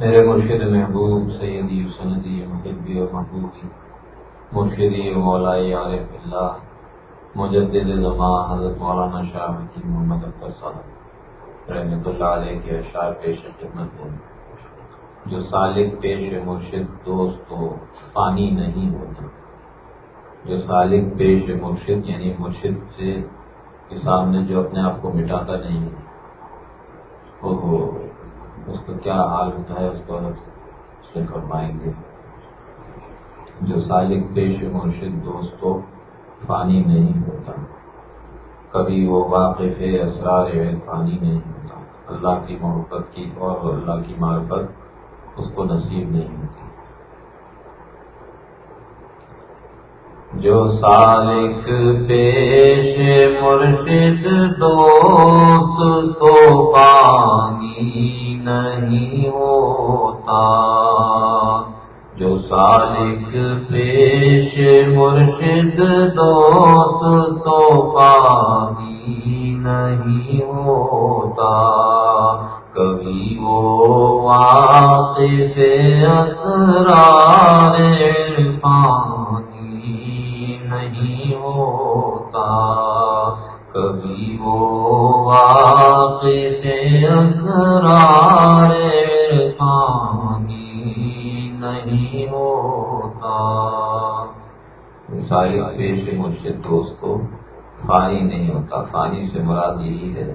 میرے مرشد محبوب سیدی سندی محبی و محبوبی مرشدی مولائی عارف اللہ، مجدد زماں حضرت مولانا شاہ کی محمد اختر صاحب رحمۃ اللہ علیہ کے اشعار پیش خدمت ہے جو سالک پیش مرشد دوست تو فانی نہیں ہوتا جو سالک پیش مرشد یعنی مرشد سے کے سامنے جو اپنے آپ کو مٹاتا نہیں وہ اس کا کیا حال ہوتا ہے، اس کو اس سے فرمائیں گے۔ جو سالک پیش مرشد دوستوں فانی نہیں ہوتا، کبھی وہ واقف اسرار فانی نہیں ہوتا۔ اللہ کی محبت کی اور اللہ کی معرفت اس کو نصیب نہیں ہوتی۔ جو سالک پیش مرشد دوست تو پانی نہیں ہوتا۔ جو سالک پیش مرشد دوست تو پانی نہیں ہوتا۔ کبھی وہ واقف اسرار ساری پیش مرشد دوست کو فانی نہیں ہوتا، فانی سے مراد یہی ہے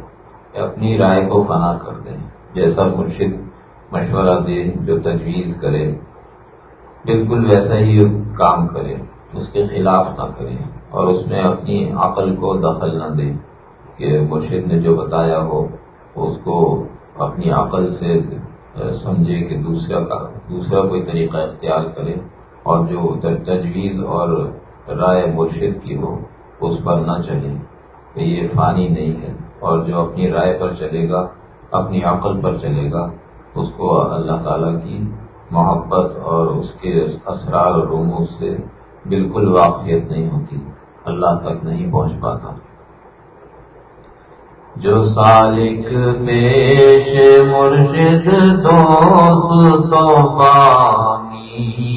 کہ اپنی رائے کو فنا کر دیں۔ جیسا مرشد مشورہ دے، جو تجویز کرے، بالکل ویسا ہی کام کرے، اس کے خلاف نہ کرے اور اس میں اپنی عقل کو دخل نہ دے کہ مرشد نے جو بتایا ہو، اس کو اپنی عقل سے سمجھے کہ دوسرا کا، دوسرا کوئی طریقہ اختیار کرے اور جو تجویز اور رائے مرشد کی ہو، اس پر نہ چلے کہ یہ فانی نہیں ہے، اور جو اپنی رائے پر چلے گا، اپنی عقل پر چلے گا، اس کو اللہ تعالیٰ کی محبت اور اس کے اسرار اور رموز سے بالکل واقفیت نہیں ہوتی، اللہ تک نہیں پہنچ پاتا۔ جو سالک پیش مرشد، دوست تو پانی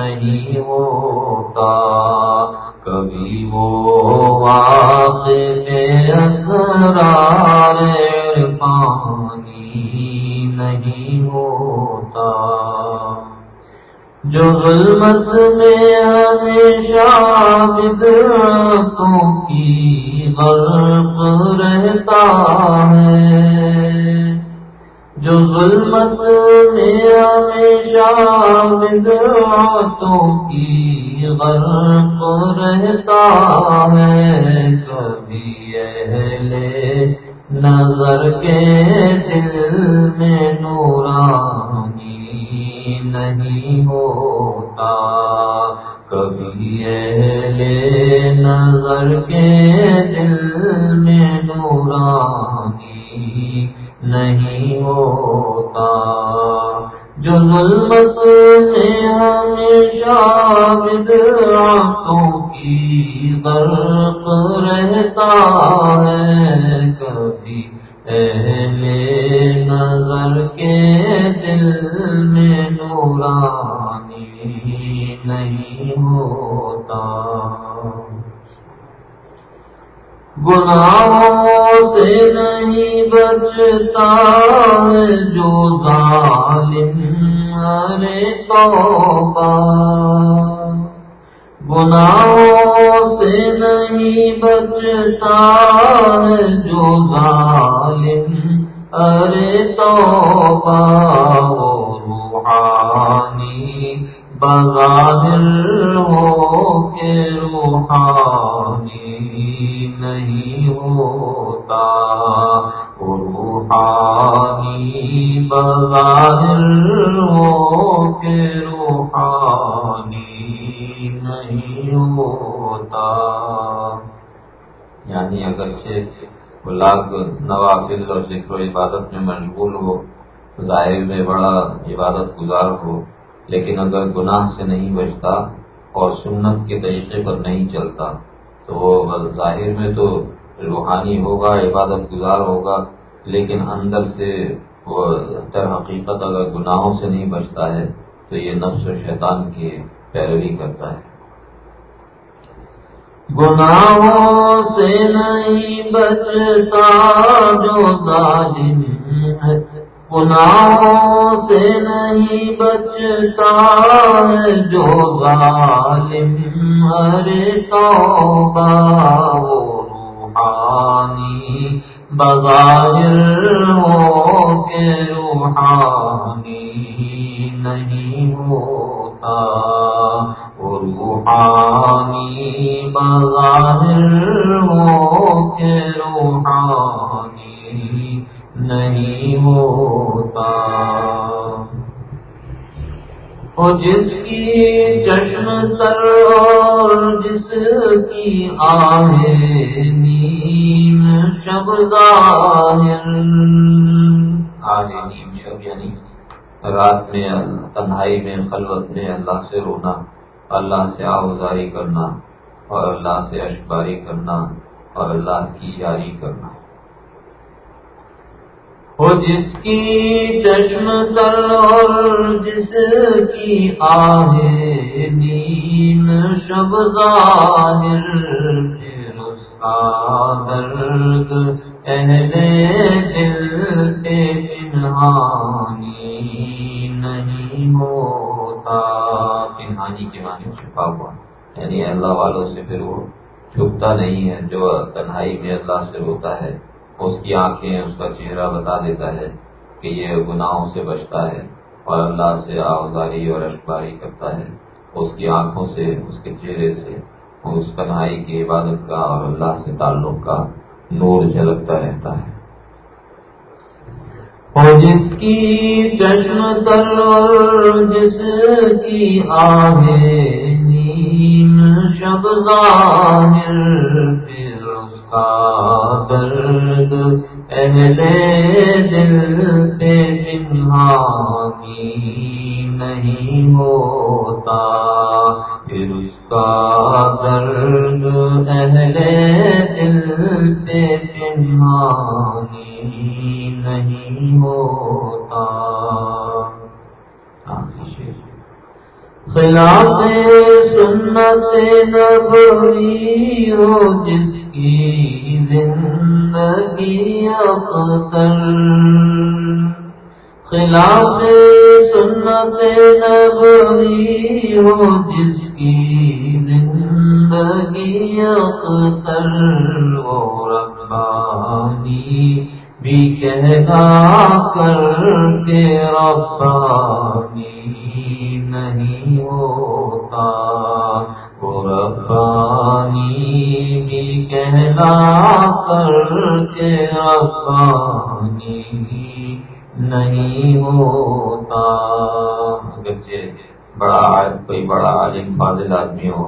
نہیں ہوتا۔ کبھی وہ واقع اسرار پانی نہیں ہوتا۔ جو ظلمت میں ہمیشہ بدرتوں کی غرق رہتا ہے جو ظلمت میں ہمیشہ بدرتوں کی غرق رہتا ہے، کبھی اہل نظر کے دل میں نورانی نہیں ہوتا۔ کبھی اہل نظر کے دل میں نورانی نہیں ہوتا۔ جو ظلمت میں ہمیشہ بدعتوں کی غرق رہتا ہے، کبھی اہل نظر کے دل میں نورانی نہیں ہوتا۔ گناہوں سے نہیں بچتا ہے جو ظالم ارے توبہ۔ گناہوں سے نہیں بچتا ہے جو ظالم ارے توبہ۔ روحانی بظاہر ہو کے روحانی بظاہر ہو کے روحانی نہیں ہوتا۔ یعنی اگرچہ وہ لاکھ نوافل اور ذکر و عبادت میں مشغول ہو، ظاہر میں بڑا عبادت گزار ہو، لیکن اگر گناہ سے نہیں بچتا اور سنت کے طریقے پر نہیں چلتا، تو وہ ظاہر میں تو روحانی ہوگا، عبادت گزار ہوگا، لیکن اندر سے وہ در حقیقت اگر گناہوں سے نہیں بچتا ہے، تو یہ نفس و شیطان کی پیروی کرتا ہے۔ گناہوں سے نہیں بچتا جو ظالم ہے۔ گناہوں سے نہیں بچتا ہے جو ظالم ارے توبہ وہ روحانی بظاہر ہو کے روحانی نہیں ہوتا وہ روحانی بظاہر ہو کے روحانی نہیں ہوتا۔ جس کی چشم تر اور جس کی آئے شب ظاہر آئے نیم شب یعنی رات میں تنہائی میں خلوت میں اللہ سے رونا اللہ سے آوزاری کرنا اور اللہ سے اشباری کرنا اور اللہ کی یاری کرنا۔ وہ جس کی چشم تر اور جس کی آہے نیم شب ظاہر کا درد اہل دل کے پنہانی نہیں ہوتا پنہانی کے معنی چھپا ہوا۔ یعنی اللہ والوں سے پھر وہ چھپتا نہیں ہے، جو تنہائی میں اللہ سے ہوتا ہے، اس کی آنکھیں، اس کا چہرہ بتا دیتا ہے کہ یہ گناہوں سے بچتا ہے اور اللہ سے آوزاری اور اشباری کرتا ہے۔ اس کی آنکھوں سے، اس کے چہرے سے۔ اور اس تنہائی کی عبادت کا اور اللہ سے تعلق کا نور جھلکتا رہتا ہے۔ اور جس کی چشم تر جس کی آگے نیم شب ظاہر کا درد اہل دل سے پنہانی نہیں ہوتا۔ پھر اس کا درد اہل دل سے پنہانی نہیں ہوتا۔ خلاف سنت نبوی ہو جس کی زندگی اختر خلاف سنت نبوی ہو، جس کی زندگی اختر وہ ربانی بھی کہنا کر کے ربانی نہیں ہوتا۔ ربانی بھی کہنا کر کے ربانی نہیں ہوتا۔ اگرچہ بڑا کوئی بڑا عالم فاضل آدمی ہو،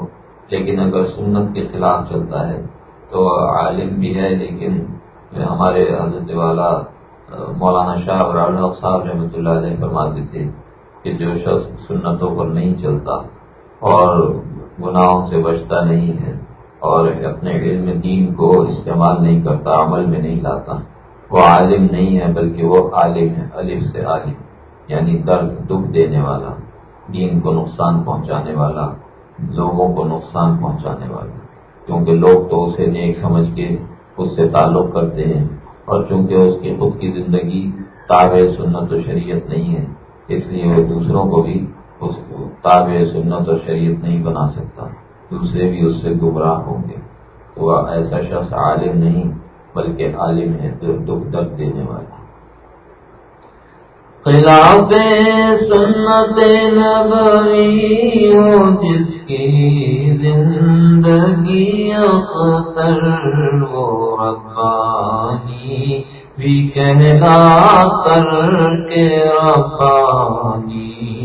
لیکن اگر سنت کے خلاف چلتا ہے تو عالم بھی ہے، لیکن ہمارے حضرت والا مولانا شاہ اور صاحب رحمۃ اللہ علیہ فرماتے تھے کہ جو شخص سنتوں پر نہیں چلتا اور گناہوں سے بچتا نہیں ہے اور اپنے علم دین کو استعمال نہیں کرتا، عمل میں نہیں لاتا۔ وہ عالم نہیں ہے، بلکہ وہ عالم ہے، الف سے عالم یعنی درد، دکھ دینے والا، دین کو نقصان پہنچانے والا، لوگوں کو نقصان پہنچانے والا۔ کیونکہ لوگ تو اسے نیک سمجھ کے اس سے تعلق کرتے ہیں، اور چونکہ اس کی خود کی زندگی تابع سنت و شریعت نہیں ہے، اس لیے وہ دوسروں کو بھی اس تابع سنت اور شریعت نہیں بنا سکتا۔ دوسرے بھی اس سے گمراہ ہوں گے۔ تو وہ ایسا شخص عالم نہیں، بلکہ عالم ہے، دکھ درد دینے والا۔ خلاف سنت نبوی ہو، جس کی زندگی اختر وہ ربانی بھی کہنا کر کے ربانی۔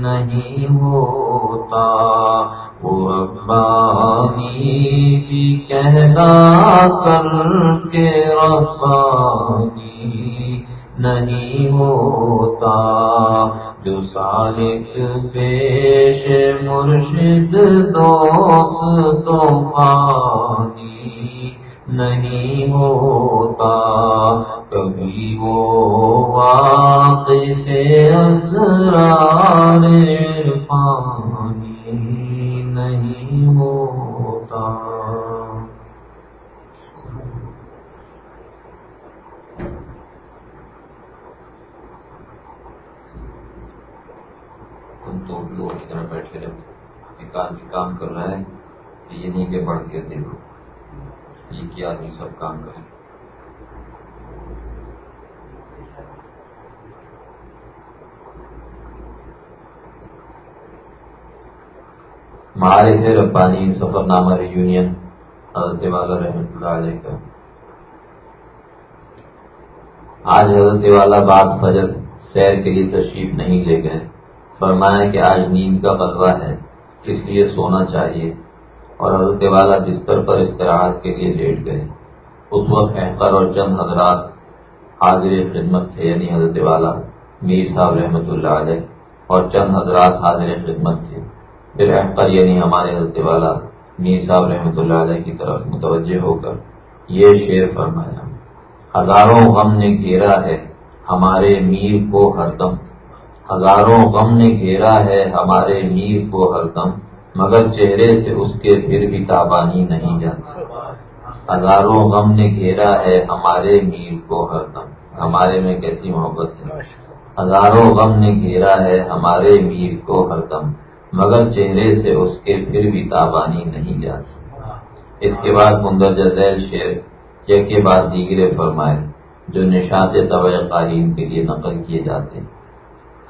نہیں ہوتا۔ وہ ربانی بھی کہنا کر کے ربانی نہیں ہوتا۔ جو سالک پیش مرشد دوست تو پانی نہیں ہوتا۔ کبھی وہ واقع سے اسرار پانی نہیں ہوتا۔ تم تو لوگ کی طرح بیٹھے رہتے کام کام کر رہا ہے کہ یہ نہیں کہ بڑھ کے دیکھو۔ جی، یہ کیا آدمی سب کام کریں۔ مہارے سے ربانی سفر نامہ ریونین حضرت والا رحمت اللہ علیہ کا۔ آج حضرت والا بعد فجر سیر کے لیے تشریف نہیں لے گئے۔ فرمایا کہ آج نیند کا بدوا ہے، اس لیے سونا چاہیے۔ اور حضرت والا بستر پر استراحت کے لیے لیٹ گئے۔ اس وقت احقر اور چند حضرات حاضر خدمت تھے یعنی حضرت والا، میر صاحب رحمۃ اللہ علیہ، اور چند حضرات حاضر خدمت تھے۔ پھر احقر یعنی ہمارے حضرت والا، میر صاحب رحمۃ اللہ علیہ کی طرف متوجہ ہو کر یہ شعر فرمایا۔ ہزاروں غم نے گھیرا ہے ہمارے میر کو ہر دم۔ ہزاروں غم نے گھیرا ہے ہمارے میر کو ہر دم۔ مگر چہرے سے اس کے پھر بھی تابانی نہیں جاتی۔ ہزاروں غم نے گھیرا ہے ہمارے میر کو ہر دم ہمارے میں کیسی محبت ہے۔ ہزاروں غم نے گھیرا ہے ہمارے میر کو ہر دم مگر چہرے سے اس کے پھر بھی تابانی نہیں جاتی۔ اس کے بعد مندرجہ ذیل شیر یا کے بعد دیگرے فرمائے، جو نشاط طوع قارین کے لیے نقل کیے جاتے ہیں۔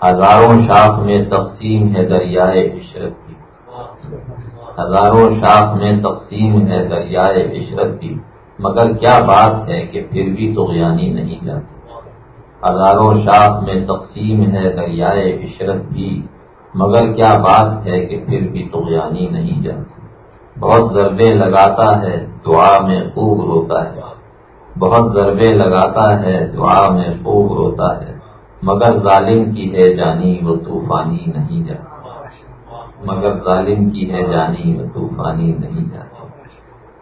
ہزاروں شاخ میں تقسیم ہے دریائے عشرت کی۔ ہزاروں شاخ میں تقسیم ہے دریائے عشرت کی، مگر کیا بات ہے کہ پھر بھی تو نہیں جاتی ہزاروں شاخ میں تقسیم ہے دریائے عشرت بھی مگر کیا بات ہے کہ پھر بھی تو نہیں جاتی بہت ضربے لگاتا ہے، دعا میں خوب روتا ہے۔ بہت ضربے لگاتا ہے، دعا میں خوب روتا ہے۔ مگر ظالم کی ہے جانی وہ طوفانی نہیں جاتی۔ مگر ظالم کی ہے جانی طوفانی نہیں جاتی۔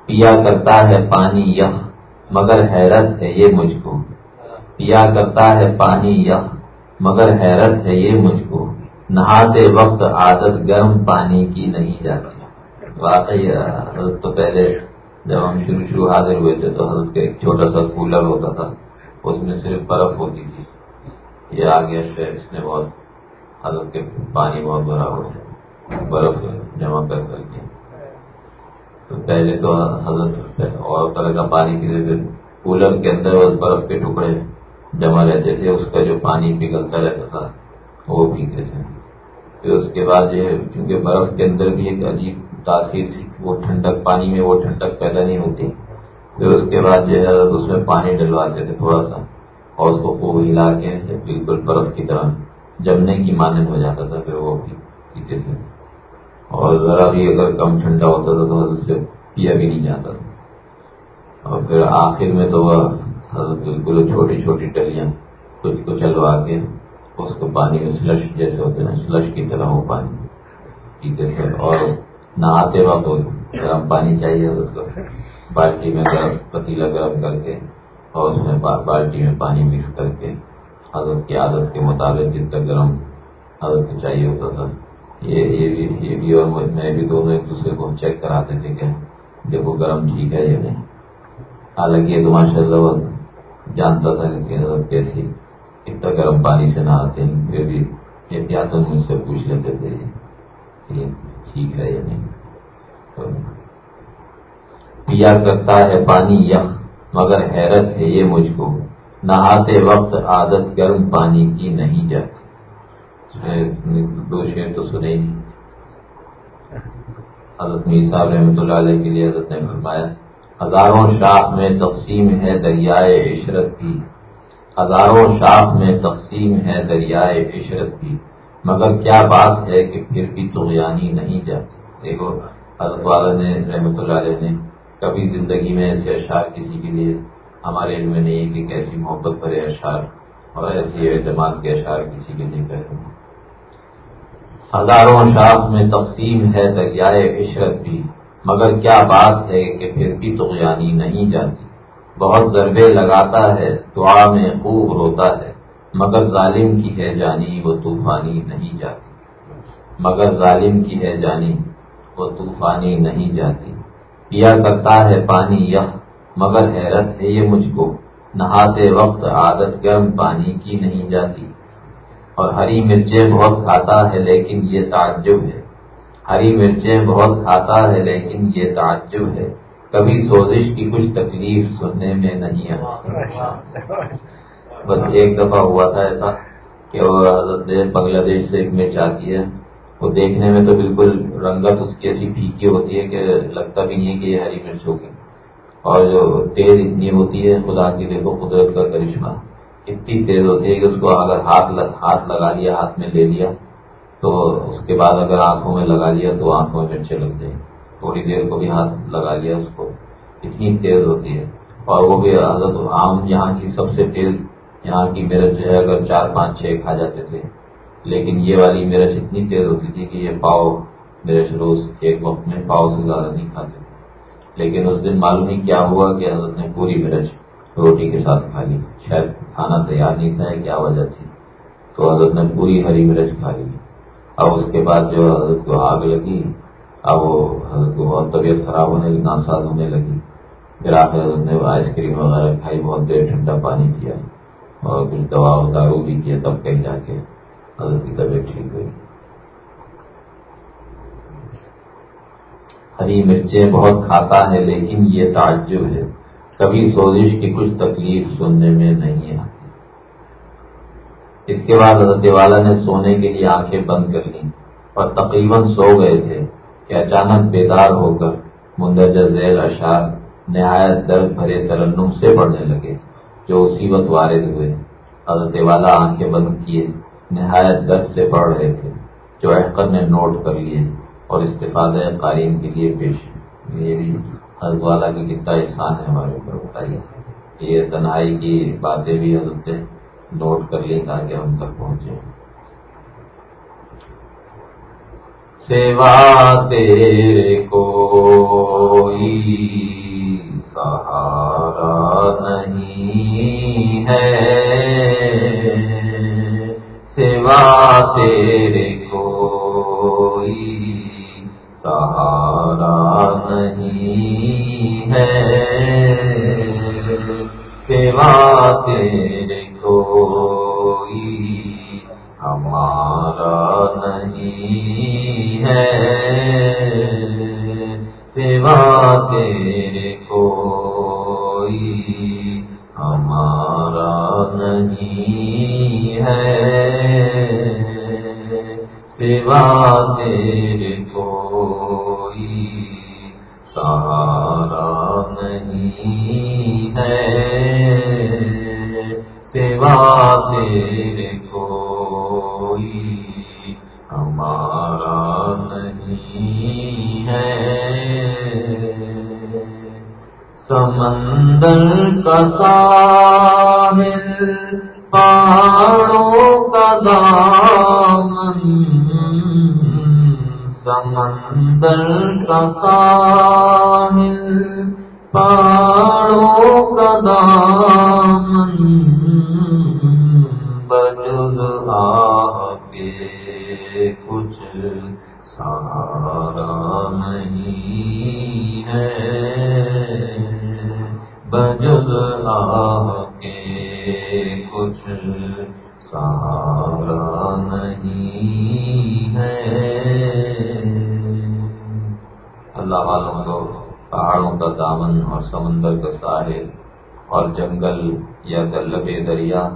پیا کرتا ہے پانی یخ، مگر حیرت ہے یہ مجھ کو پیا کرتا ہے پانی یخ، مگر حیرت ہے یہ مجھ کو نہاتے وقت عادت گرم پانی کی نہیں جاتی۔ واقعی، حضرت تو پہلے جب ہم شروع شروع حاضر ہوئے تھے تو حضرت کا ایک چھوٹا سا کولر ہوتا تھا۔ اس میں صرف برف ہوتی تھی۔ یہ آگے اس نے بہت حضرت کے پانی بہت بھرا ہوا ہے برف جمع کر کر کے۔ تو پہلے تو حضرت اور طرح کا پانی پیتے تھے کولر کے اندر برف کے ٹکڑے جمع رہتے تھے، اس کا جو پانی پگھلتا رہتا تھا، وہ پیتے تھے۔ پھر اس کے بعد جو ہے، کیونکہ برف کے اندر بھی ایک عجیب تاثیر سی، وہ ٹھنڈک، پانی میں وہ ٹھنڈک پیدا نہیں ہوتی۔ پھر اس کے بعد جو ہے اس میں پانی ڈلواتے تھے تھوڑا سا، اور اس کو خوب ہلا کے، بالکل برف کی طرح جمنے کی مانند ہو جاتا تھا، پھر وہ پیتے تھے۔ اور ذرا بھی اگر کم ٹھنڈا ہوتا تھا تو حضرت سے پیا بھی نہیں جاتا تھا۔ اور پھر آخر میں تو وہ حضرت بالکل چھوٹی چھوٹی ٹلیاں کچھ کو چلوا کے اس کو پانی میں سلش جیسے ہوتے نا، سلش کی طرح وہ پانی پیتے تھے۔ اور نہاتے وقت گرم پانی چاہیے حضرت کو۔ بالٹی میں گرم، پتیلا گرم کر کے اور اس میں بالٹی میں پانی مکس کر کے حضرت کی عادت کے مطابق جتنا گرم حضرت کو چاہیے ہوتا تھا۔ یہ یہ بھی یہ بھی اور میں بھی دونوں ایک دوسرے کو چیک کراتے تھے کہ دیکھو گرم ٹھیک ہے یا نہیں۔ حالانکہ یہ تو ماشاء اللہ جانتا تھا کہ کیسی اتنا گرم پانی سے نہاتے ہیں، پھر بھی احتیاط مجھ سے پوچھ لیتے تھے یہ ٹھیک ہے یا نہیں۔ پیا کرتا ہے پانی یخ، مگر حیرت ہے یہ مجھ کو۔ نہاتے وقت عادت گرم پانی کی نہیں جاتی۔ دو شعر تو سنے ہی حضرت میر صاحب رحمۃ اللہ علیہ کے لیے حضرت نے فرمایا، ہزاروں شاخ میں تقسیم ہے دریائے عشرت کی۔ ہزاروں شاخ میں تقسیم ہے دریائے عشرت کی۔ مگر کیا بات ہے کہ پھر بھی تو نہیں جاتی؟ دیکھو، حضرت والا نے رحمۃ اللہ علیہ نے کبھی زندگی میں ایسے اشعار کسی کے لیے، ہمارے علم میں نہیں کہ کیسی محبت بھرے اشعار اور ایسی اعتماد کے اشعار کسی کے لیے کہتے ہیں ہزاروں شاخ میں تقسیم ہے، دریائے عشرت بھی۔ مگر کیا بات ہے کہ پھر بھی تو نہیں جاتی؟ بہت ضربے لگاتا ہے، دعا میں خوب روتا ہے۔ مگر ظالم کی ہے جانی، وہ طوفانی نہیں جاتی۔ مگر ظالم کی ہے جانی، وہ طوفانی نہیں جاتی۔ پیا کرتا ہے پانی یخ، مگر حیرت ہے یہ مجھ کو۔ نہاتے وقت عادت گرم پانی کی نہیں جاتی۔ اور ہری مرچیں بہت کھاتا ہے لیکن یہ تعجب ہے۔ ہری مرچیں بہت کھاتا ہے لیکن یہ تعجب ہے۔ کبھی سوزش کی کچھ تکلیف سننے میں نہیں آتی۔ بس ایک دفعہ ہوا تھا ایسا کہ وہ حضرت بنگلہ دیش سے ایک مرچ آتی ہے۔ وہ دیکھنے میں تو بالکل رنگت اس کی ایسی پھیکی ہوتی ہے کہ لگتا بھی نہیں ہے کہ یہ ہری مرچ ہوگی اور جو تیز اتنی ہوتی ہے، خدا کی دیکھو قدرت کا کرشمہ۔ اتنی تیز ہوتی ہے کہ اس کو اگر ہاتھ ہاتھ لگا لیا، ہاتھ میں لے لیا، تو اس کے بعد اگر آنکھوں میں لگا لیا تو آنکھوں میں مرچے لگ جائیں تھوڑی دیر کو بھی ہاتھ لگا لیا اس کو۔ اتنی تیز ہوتی ہے۔ اور وہ بھی حضرت عام یہاں کی سب سے تیز، یہاں کی مرچ جو ہے اگر چار پانچ چھ کھا جاتے تھے۔ لیکن یہ والی مرچ اتنی تیز ہوتی تھی کہ یہ پاؤ مرچ روز ایک وقت میں پاؤ سے زیادہ نہیں کھاتے۔ تھے لیکن اس دن معلوم نہیں کیا ہوا کہ حضرت نے پوری مرچ روٹی کے ساتھ کھا لی شاید کھانا تیار نہیں تھا کیا وجہ تھی۔ تو حضرت نے پوری ہری مرچ کھا لی۔ اب اس کے بعد جو حضرت کو آگ لگی، اب وہ حضرت کو بہت طبیعت خراب ہونے لگی ناساز ہونے لگی۔ پھر آخر حضرت نے آئس کریم وغیرہ کھائی، بہت دیر ٹھنڈا پانی پیا۔ اور کچھ دوا دارو بھی کیا تب کہیں جا کے حضرت کی طبیعت ٹھیک ہوئی۔ ہری مرچیں بہت کھاتا ہے، لیکن یہ تعجب ہے۔ کبھی سوزش کی کچھ تکلیف سننے میں نہیں آتی۔ اس کے بعد حضرت والا نے سونے کے لیے آنکھیں بند کر لی اور تقریباً سو گئے تھے کہ اچانک بیدار ہو کر مندرجہ ذیل اشار نہایت درد بھرے ترنم سے پڑھنے لگے، جو اسی وقت وارد ہوئے۔ حضرت والا آنکھیں بند کیے، نہایت درد سے پڑھ رہے تھے، جو احقر نے نوٹ کر لیے اور استفادہ قارئین کے لیے پیش۔ یہ بھی حضرت والا کی کتنا احسان ہے ہمارے اوپر، بتائیے۔ یہ تنہائی کی باتیں بھی حضرت نے نوٹ کر لی تاکہ ہم تک پہنچے۔ سیوا تیرے کوئی سہارا نہیں ہے۔ سیوا تیرے کوئی سہارا نہیں ہے سیوا تیرے کوئی ہمارا نہیں ہے سیوا تیرے کوئی ہمارا نہیں ہے سیوا تیرے سہارا نہیں ہے۔ سوا تیرے کوئی ہمارا نہیں ہے۔ سمندر کا ساحل پہاڑوں کا دامن، سمندر کا ساحل کا دامن بجز آ کے کچھ سہارا نہیں ہے بجز آ کے کچھ سہارا نہیں ہے اللہ والوں کو پہاڑوں کا دامن اور سمندر کا ساحل اور جنگل یا دلبے دریا،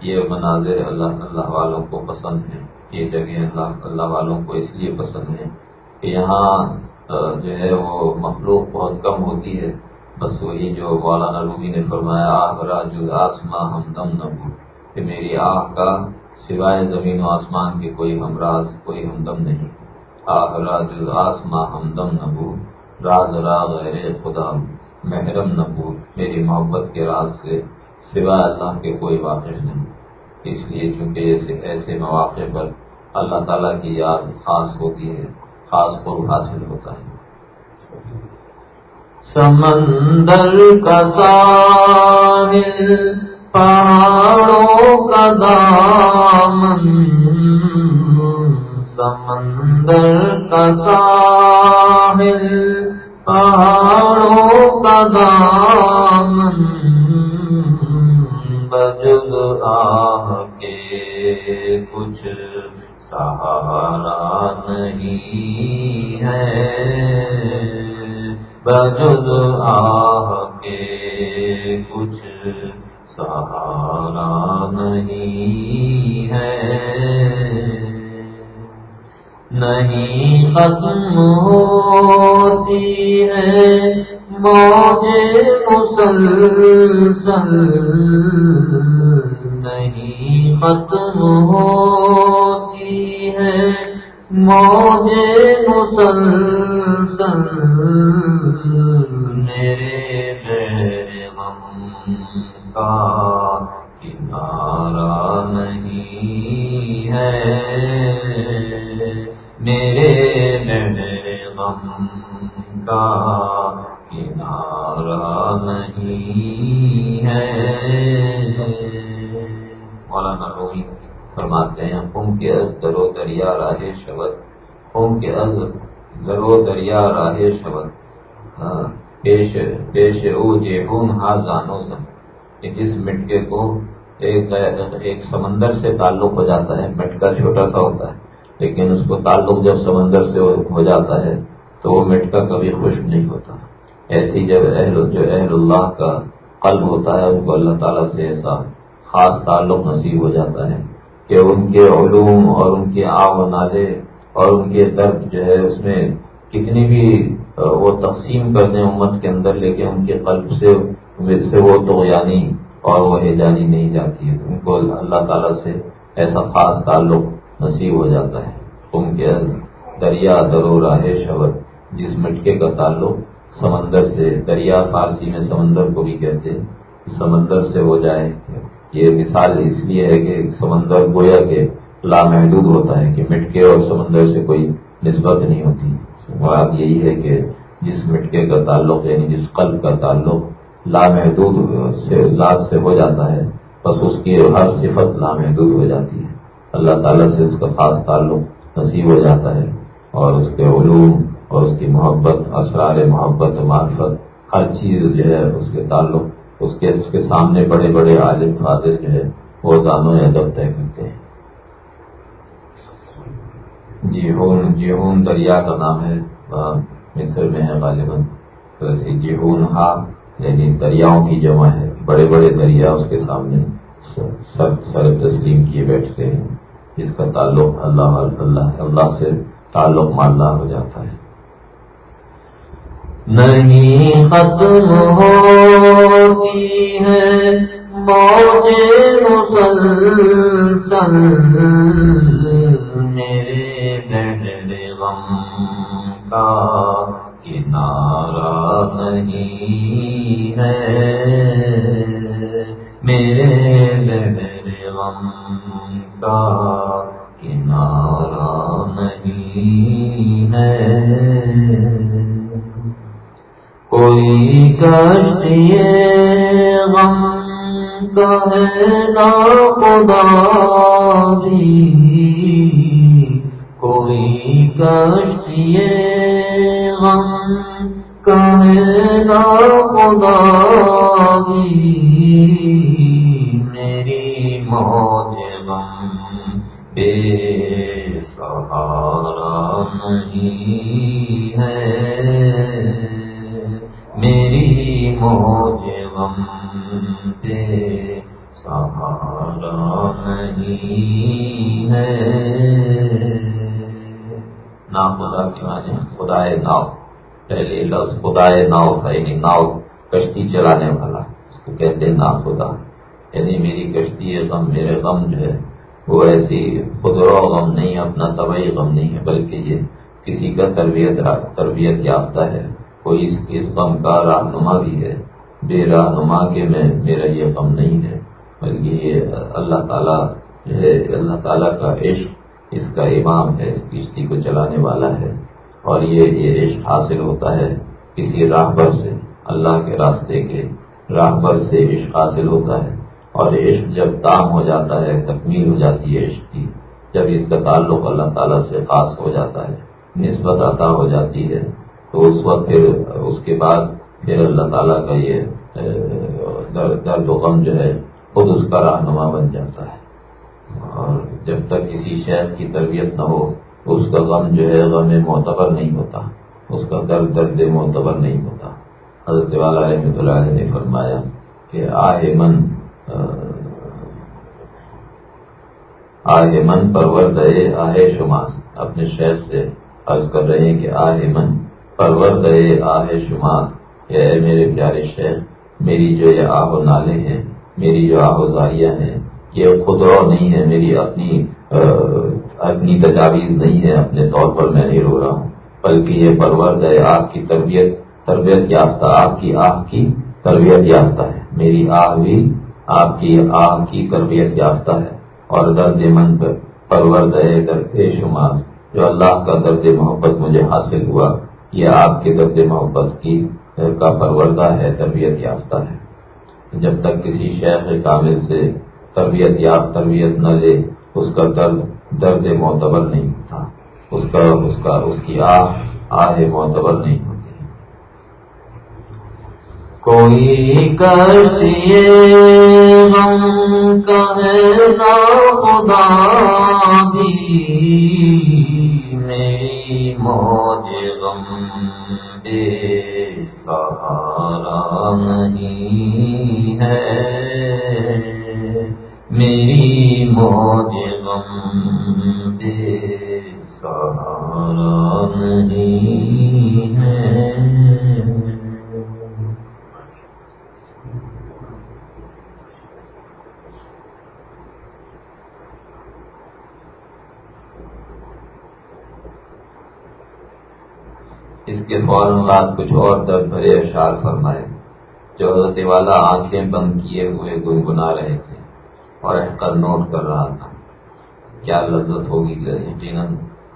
یہ مناظر اللہ اللہ والوں کو پسند ہیں۔ یہ جگہ اللہ اللہ والوں کو اس لیے پسند ہے کہ یہاں جو ہے وہ مخلوق بہت کم ہوتی ہے۔ بس وہی جو مولانا روبی نے فرمایا، آہ راجو آسماں ہم دم نبو کہ میری آہ کا سوائے زمین و آسمان کے کوئی ہمراز، کوئی ہمدم نہیں۔ آہ راجو آسماں ہم نبو راز راز غیر خدا محرم نبو میری محبت کے راز سے سوائے اللہ کے کوئی واقف نہیں۔ اس لیے چونکہ ایسے مواقع پر اللہ تعالیٰ کی یاد خاص ہوتی ہے، خاص پر حاصل ہوتا ہے۔ سمندر کا ساحل، پہاڑوں کا دامن سمندر کا ساحل پہاڑوں کا دامن بجد آہ کے کچھ سہارا نہیں ہے بجد آہ کے کچھ سہارا نہیں ہے نہیں ختم ہوتی ہے موجے مسلسل نہیں ختم ہوتی ہے موجے مسلسل میرے میرے غم کا کنارا نہیں ہے میرے کا کنارا نہیں ہے۔ مولانا روی فرماتے ہیں، خم کے از درو دریا راہ شبد، خم کے از درو دریا راہ شبد۔ پیش پیش او جیہون ہا زانو سن جس مٹکے کو ایک ایک سمندر سے تعلق ہو جاتا ہے، مٹکا چھوٹا سا ہوتا ہے، لیکن اس کو تعلق جب سمندر سے ہو جاتا ہے تو وہ مٹکا کبھی خشک نہیں ہوتا۔ ایسی جب اہل جو اہل اللہ کا قلب ہوتا ہے، ان کو اللہ تعالیٰ سے ایسا خاص تعلق نصیب ہو جاتا ہے کہ ان کے علوم اور ان کے آب و نالے اور ان کے درد جو ہے، اس میں کتنی بھی وہ تقسیم کرنے امت کے اندر، لیکن ان کے قلب سے سے وہ تو یعنی اور وہ ہیجانی نہیں جاتی ہے۔ ان کو اللہ تعالیٰ سے ایسا خاص تعلق نصیب ہو جاتا ہے۔ ان کے دریا، درو راہ شبر۔ جس مٹکے کا تعلق سمندر سے، دریا فارسی میں سمندر کو بھی کہتے ہیں، سمندر سے ہو جائے یہ مثال اس لیے ہے کہ سمندر گویا کے لامحدود ہوتا ہے کہ مٹکے اور سمندر سے کوئی نسبت نہیں ہوتی۔ بات یہی ہے کہ جس مٹکے کا تعلق یعنی جس قلب کا تعلق لامحدود سے ذات سے ہو جاتا ہے، بس اس کی ہر صفت لامحدود ہو جاتی ہے۔ اللہ تعالیٰ سے اس کا خاص تعلق نصیب ہو جاتا ہے اور اس کے علوم اور اس کی محبت، اسرار محبت معرفت ہر چیز جو ہے اس کے تعلق، اس کے اس کے سامنے بڑے بڑے عالم فاضل جو ہے، وہ دانوں ادب طے کرتے ہیں۔ جی ہون جی ہون دریا کا نام ہے مصر میں ہے غالباً۔ ویسے جی ہون ہا یعنی دریاؤں کی جمع ہے۔ بڑے بڑے دریا اس کے سامنے سر سر تسلیم کیے بیٹھتے ہیں، جس کا تعلق اللہ اللہ اللہ سے تعلق ماننا ہو جاتا ہے۔ نہیں ختم ہوتی ہے موج مسلسل میرے بہن غم کا کنارا نہیں ہے۔ میرے بہن غم کا کنارا نہیں ہے۔ کوئی کشتی غم کا ہے نا خدا بھی۔ کوئی کشتی غم کا ہے نا خدا بھی۔ میری موج غم بے سہارا نہیں۔ میری غم پہ سہارا نہیں ہے۔ نا خدا کے معنی خدا ناؤ۔ پہلے لفظ خدا ناؤ تھا یعنی ناؤ، کشتی چلانے والا۔ اس کو کہتے ہیں نا خدا۔ یعنی میری کشتی ہے، غم، میرے غم جو ہے، وہ ایسی خدرو غم نہیں، اپنا طبعی غم نہیں ہے، بلکہ یہ کسی کا تربیت تربیت یافتہ ہے۔ کوئی اس اس غم کا رہنما بھی ہے۔ بے رہنما کے میں میرا یہ غم نہیں ہے۔ بلکہ یہ اللہ تعالیٰ جو ہے، اللہ تعالیٰ کا عشق اس کا امام ہے، اس کشتی کو چلانے والا ہے۔ اور یہ یہ عشق حاصل ہوتا ہے کسی راہبر سے، اللہ کے راستے کے راہبر سے عشق حاصل ہوتا ہے۔ اور عشق جب تام ہو جاتا ہے، تکمیل ہو جاتی ہے عشق کی، جب اس کا تعلق اللہ تعالیٰ سے خاص ہو جاتا ہے، نسبت عطا ہو جاتی ہے۔ تو اس وقت پھر اس کے بعد پھر اللہ تعالیٰ کا یہ درد و غم جو ہے، خود اس کا رہنما بن جاتا ہے۔ اور جب تک کسی شہر کی تربیت نہ ہو، اس کا غم جو ہے، غم معتبر نہیں ہوتا۔ اس کا درد درد معتبر نہیں ہوتا۔ حضرت والا رحمۃ اللہ نے فرمایا کہ آہ من آہ من پرور دے آہ شماس۔ اپنے شہر سے عرض کر رہے ہیں کہ آہ من پرور دے آہ شماس یہ میرے پیارے شہر میری جو یہ آہ و نالے ہیں، میری جو آہ و زاریاں ہیں، یہ خود رو نہیں ہے میری اپنی اپنی تجاویز نہیں ہے اپنے طور پر میں نہیں رو رہا ہوں، بلکہ یہ پرور ہے آپ کی تربیت تربیت یافتہ آپ کی آہ کی تربیت یافتہ ہے، میری آہ بھی آپ کی آہ کی تربیت یافتہ ہے، اور درد من پرور دے درد شماس جو اللہ کا درد محبت مجھے حاصل ہوا یہ آپ کے درد محبت کی کا پروردہ ہے، تربیت یافتہ ہے۔ جب تک کسی شیخ کامل سے تربیت یا تربیت نہ لے، اس کا درد درد معتبر نہیں ہوتا۔ اس کا اس کا، اس کی آہ آہ معتبر نہیں ہوتی۔ کوئی کیسی غم کہنا خدا دی میری موج غم بے سہارا نہیں ہے۔ میری موج غم بے سہارا نہیں ہے اس کے فوراً بعد کچھ اور درد بھرے اشار فرمائے، جو حضرت والا آنکھیں بند کیے ہوئے گنگنا رہے تھے اور کر نوٹ کر رہا تھا۔ کیا لذت ہوگی یقیناً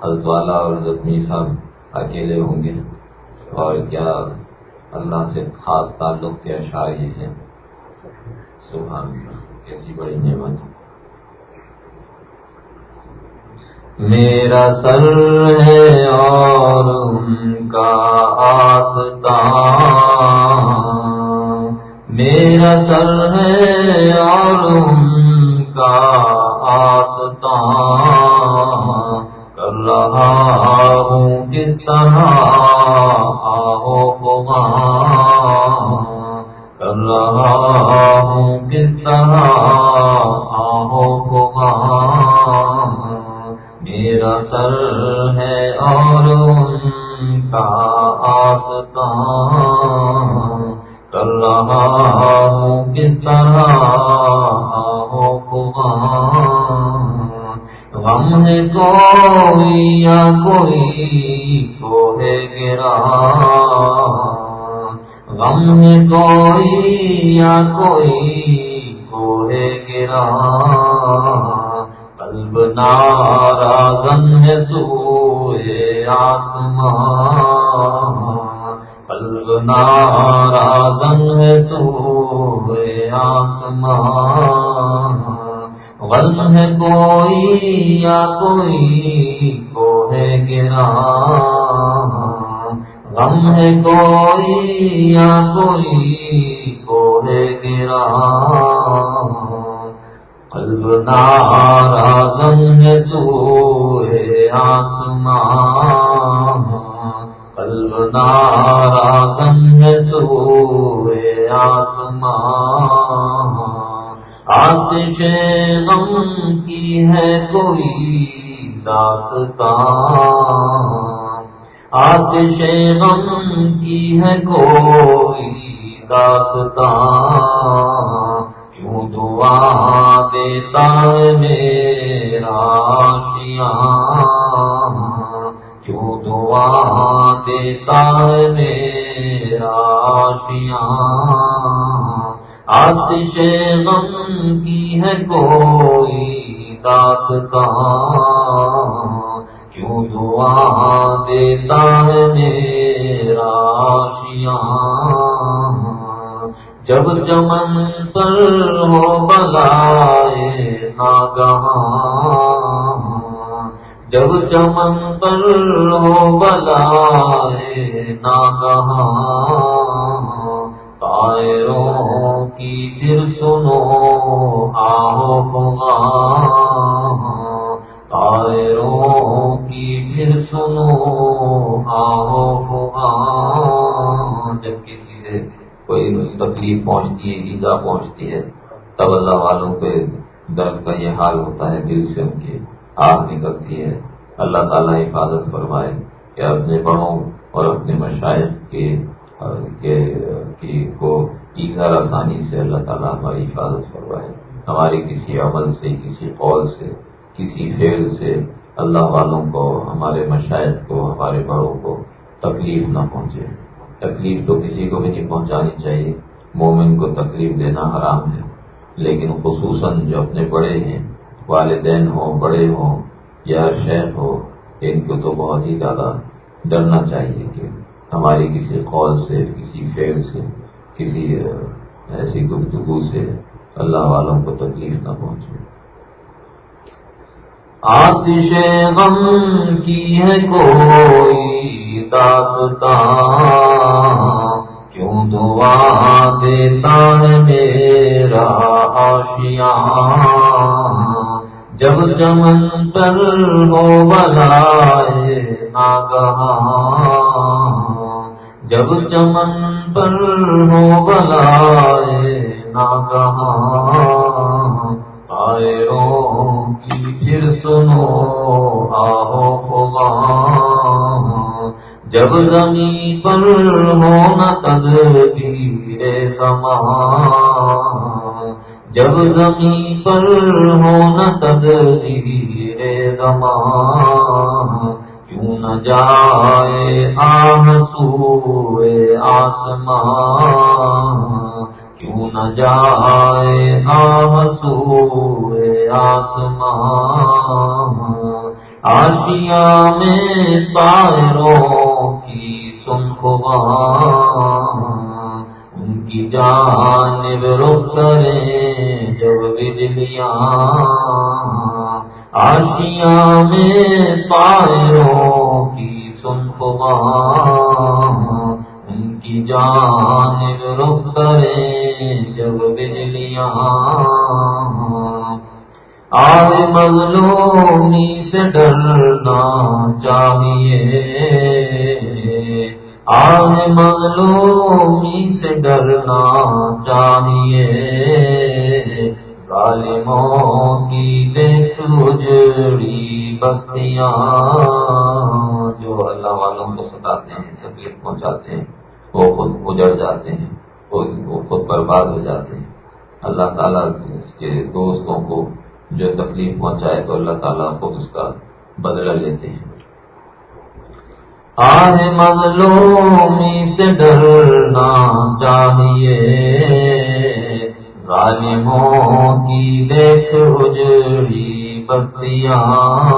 حضرت والا اور حضرت می صاحب اکیلے ہوں گے؟ اور کیا اللہ سے خاص تعلق کے اشعار یہ ہیں؟ سبحان اللہ، کیسی بڑی نعمت۔ میرا سر ہے اور ان کا آستان میرا سر ہے اور ان کا آستان کر رہا ہوں کس طرح آہو کر رہا ہوں کس طرح آہو میرا سر ہے اور ان کا آستان کر رہا ہوں کس طرح غم ہے کوئی یا کوئی کو ہے گرا غم ہے کوئی یا کوئی کو ہے گرا قلب نارازن ہے سوئے آسمان قلب نارازن ہے سوئے آسمان غم ہے کوئی یا کوئی کو ہے گرا غم ہے کوئی یا کوئی کو ہے گرا قلب نارا غم ہے سوئے آسمان قلب نارا غم سوئے آسمان آتش غم کی ہے کوئی داستان۔ آتش غم کی ہے کوئی داستان۔ کیوں دعا دیتا میرا شیاں کیوں دعا دیتا میرا شیاں آتش غم کی ہے کوئی داستان کیوں دعا دیتا ہے میرا آشیاں جب چمن پر ہو بلائے ناگہاں جب چمن پر ہو بلائے ناگہاں تائروں کی پھر سنو آہو تائروں کی پھر سنو آہو جب کسی سے کوئی تکلیف پہنچتی ہے، ایزا پہنچتی ہے، تب اللہ والوں کے درد کا یہ حال ہوتا ہے دل سے ان کی آگ نکلتی ہے۔ اللہ تعالیٰ حفاظت فرمائے کہ اپنے بڑوں اور اپنے مشاہد کے کو ایزار آسانی سے اللہ تعالیٰ ہماری حفاظت فرمائے۔ ہماری کسی عمل سے، کسی قول سے، کسی فیل سے اللہ والوں کو، ہمارے مشاہد کو، ہمارے بڑوں کو تکلیف نہ پہنچے۔ تکلیف تو کسی کو بھی نہیں پہنچانی چاہیے۔ مومن کو تکلیف دینا حرام ہے، لیکن خصوصاً جو اپنے بڑے ہیں والدین ہوں، بڑے ہوں، یا شیخ ہو، ان کو تو بہت ہی زیادہ ڈرنا چاہیے کہ ہماری کسی قول سے، کسی فیل سے، کسی ایسی گفتگو سے اللہ والوں کو تکلیف نہ پہنچے۔ آتش غم کی ہے کوئی داستان کیوں دعا دیتا ہے میرا آشیاں؟ جب چمن پر ہو بلائے ناگہاں جب چمن پر ہو بلائے ناگہاں آئے رو کی پھر سنو آہو خواہ جب زمین پر ہو نہ تدبیر زمان جب زمین پر ہو نہ تدبیر زمان، کیوں نہ جائے آسوئے آسمان، کیوں نہ جائے آسوئے آسمان۔ آشیا میں تائروں کی سنخوان کی جانب رخ کریں جب بجلیاں آشیاں میں پائروں کی سن ان کی جانب رخ کریں جب بجلیاں آج مظلومی سے ڈرنا چاہیے آج مظلومی سے ڈرنا چاہیے۔ ظالموں کی دیکھ اجڑی بستیاں جو اللہ والوں کو ستاتے ہیں، تکلیف پہنچاتے ہیں، وہ خود اجڑ جاتے ہیں وہ خود برباد ہو جاتے ہیں۔ اللہ تعالیٰ اس کے دوستوں کو جو تکلیف پہنچائے تو اللہ تعالیٰ خود اس کا بدلہ لیتے ہیں۔ آج مظلومی سے ڈرنا چاہیے۔ ظالموں کی دیکھ اجڑی بستیاں۔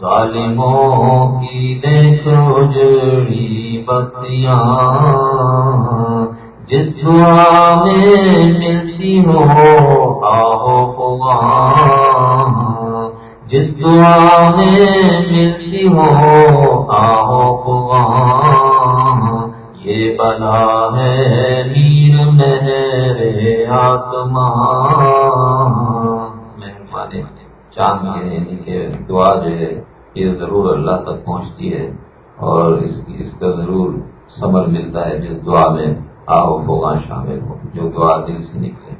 ظالموں کی دیکھ اجڑی بستیاں۔ جس دعا میں ملتی ہو، آہو جس دعا میں ملتی ہو آہو یہ بلا ہے میر مہر آسمان۔ مہربانی چاند کے یعنی کہ دعا جو ہے، یہ ضرور اللہ تک پہنچتی ہے اور اس کی، اس کا ضرور سمر ملتا ہے جس دعا میں آہو فوغاں شامل ہو، جو دعا دل سے نکلے۔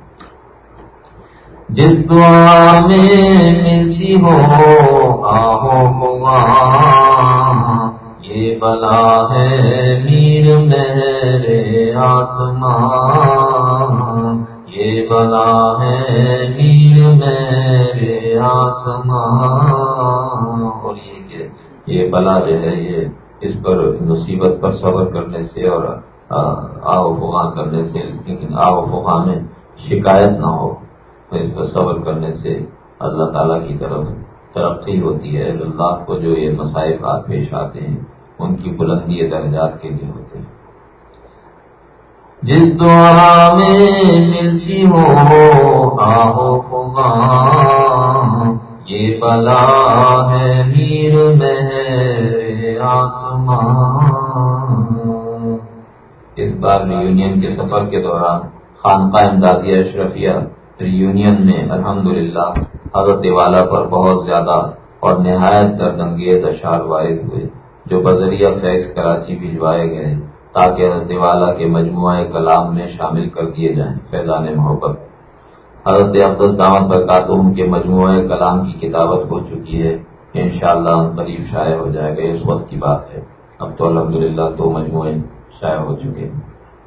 جس دعا میں ملتی ہو، آہو یہ بلا ہے میر میرے آسمان۔ یہ بلا ہے میر میرے آسمان۔ اور یہ کہ یہ بلا جو ہے، یہ اس پر مصیبت پر صبر کرنے سے اور آو فغاں کرنے سے، لیکن آو فغاں میں شکایت نہ ہو۔ تو اس پر صبر کرنے سے اللہ تعالیٰ کی طرف ترقی ہوتی ہے۔ اللہ کو جو یہ مسائل پیش آتے ہیں، ان کی بلندی درجات کے لیے ہوتے ہیں۔ جس دعا میں ملتی ہو، آہو فغان یہ بلا ہے میر میں آسمان۔ اس بار ریونین کے سفر کے دوران خانقاہ امدادیہ اشرفیہ ریونین میں الحمدللہ حضرت والا پر بہت زیادہ اور نہایت درد انگیز اشار وارد ہوئے، جو بذریعہ فیکس کراچی بھجوائے گئے تاکہ حضرت والا کے مجموعہ کلام میں شامل کر دیے جائیں فیضان محبت۔ حضرت عبدال دامت برکاتہم کے مجموعہ کلام کی کتابت ہو چکی ہے۔ ان شاء اللہ قریب شائع ہو جائے گا، اس وقت کی بات ہے۔ اب تو الحمدللہ دو مجموعے شائع ہو چکے۔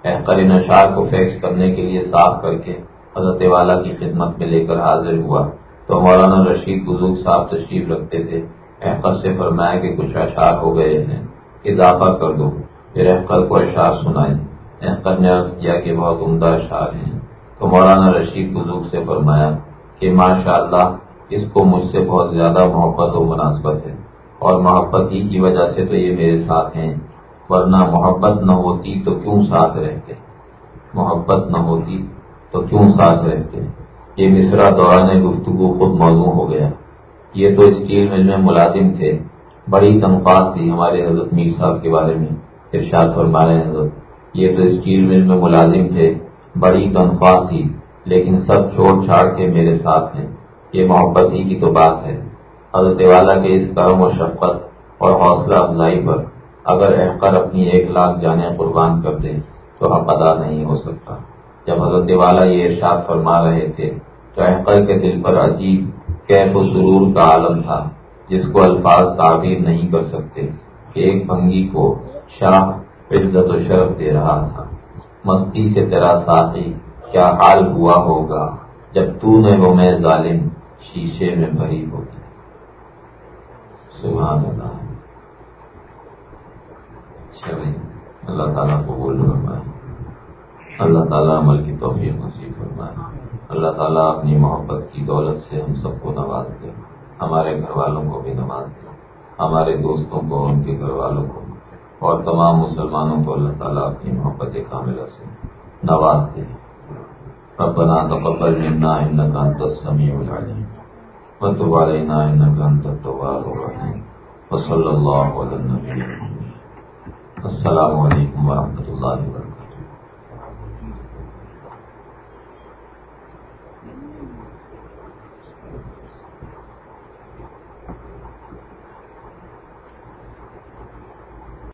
ان اشعار کو فیکس کرنے کے لیے صاف کر کے حضرت والا کی خدمت میں لے کر حاضر ہوا تو مولانا رشید بزرگ صاحب تشریف رکھتے تھے۔ احقر سے فرمایا کہ کچھ اشعار ہو گئے ہیں، اضافہ کر دو۔ پھر احقر کو اشعار سنائے احقر نے عرض کیا کہ بہت عمدہ اشعار ہیں۔ تو مولانا رشید بزرگ سے فرمایا کہ ماشاء اللہ اس کو مجھ سے بہت زیادہ محبت و مناسبت ہے۔ اور محبت ہی کی وجہ سے تو یہ میرے ساتھ ہیں۔ ورنہ محبت نہ ہوتی تو کیوں ساتھ رہتے؟ محبت نہ ہوتی تو کیوں ساتھ رہتے؟ یہ مصرا دوران گفتگو خود موضوع ہو گیا۔ یہ تو اسٹیل مل میں ملازم تھے۔ بڑی تنخواہ تھی ہمارے حضرت میر صاحب کے بارے میں۔ ارشاد فرمانے حضرت۔ یہ تو اسٹیل مل میں ملازم تھے۔ بڑی تنخواہ تھی۔ لیکن سب چھوڑ چھاڑ کے میرے ساتھ ہیں۔ یہ محبت ہی کی تو بات ہے۔ حضرت والا کے اس کرم و شفقت اور حوصلہ افزائی پر اگر احقر اپنی ایک لاکھ جانیں قربان کر دے تو حق ادا نہیں ہو سکتا۔ جب حضرت والا یہ ارشاد فرما رہے تھے تو احقر کے دل پر عجیب کیف و سرور کا عالم تھا، جس کو الفاظ تعبیر نہیں کر سکتے، کہ ایک بھنگی کو شاہ عزت و شرف دے رہا تھا۔ مستی سے تیرا ساتھی کیا حال ہوا ہوگا؟ جب تو نے وہ میں ظالم شیشے میں بھری ہوگی۔ سبحان اللہ۔ اچھا اللہ تعالیٰ کو بول فرمائے۔ اللہ تعالیٰ عمل کی توفیق نصیب فرمائے۔ اللہ تعالیٰ اپنی محبت کی دولت سے ہم سب کو نواز دے۔ ہمارے گھر والوں کو بھی نواز دے۔ ہمارے دوستوں کو، ان کے گھر والوں کو۔ اور تمام مسلمانوں کو اللہ تعالیٰ اپنی محبت کاملہ سے نواز دے۔ ربنا تقبل منا انك انت السميع العليم وتب علينا انك انت التواب الرحيم وصلى الله على النبي السلام علیکم ورحمۃ اللہ وبرکاتہ۔